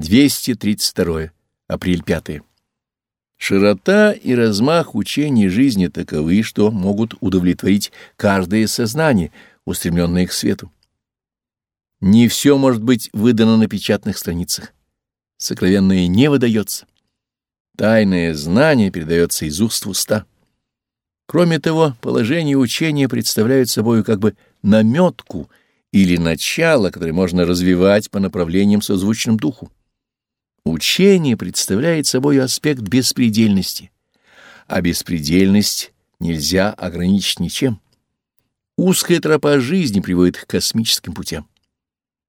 232. Апрель 5. Широта и размах учений жизни таковы, что могут удовлетворить каждое сознание, устремленное к свету. Не все может быть выдано на печатных страницах. Сокровенное не выдается. Тайное знание передается из уст в уста. Кроме того, положение учения представляет собой как бы наметку или начало, которое можно развивать по направлениям созвучным духу. Учение представляет собой аспект беспредельности, а беспредельность нельзя ограничить ничем. Узкая тропа жизни приводит к космическим путям.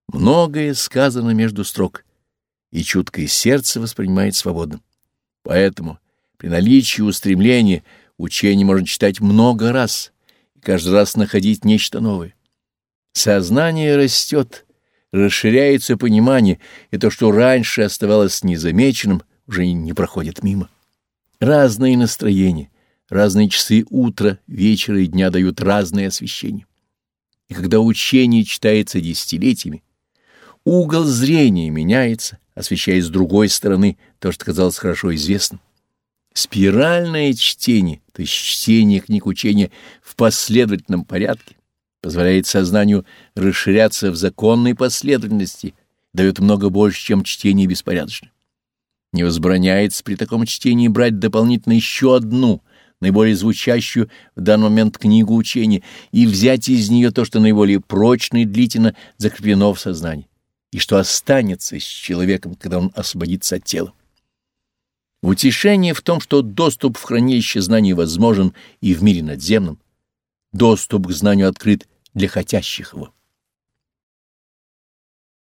Многое сказано между строк, и чуткое сердце воспринимает свободно. Поэтому при наличии устремления учение можно читать много раз и каждый раз находить нечто новое. Сознание растет, расширяется понимание, и то, что раньше оставалось незамеченным, уже не проходит мимо. Разные настроения, разные часы утра, вечера и дня дают разное освещение. И когда учение читается десятилетиями, угол зрения меняется, освещая с другой стороны то, что казалось хорошо известным. Спиральное чтение, то есть чтение книг учения в последовательном порядке, позволяет сознанию расширяться в законной последовательности, дает много больше, чем чтение беспорядочное. Не возбраняется при таком чтении брать дополнительно еще одну, наиболее звучащую в данный момент книгу учения, и взять из нее то, что наиболее прочно и длительно закреплено в сознании, и что останется с человеком, когда он освободится от тела. Утешение в том, что доступ в хранилище знаний возможен и в мире надземном, доступ к знанию открыт для хотящих его.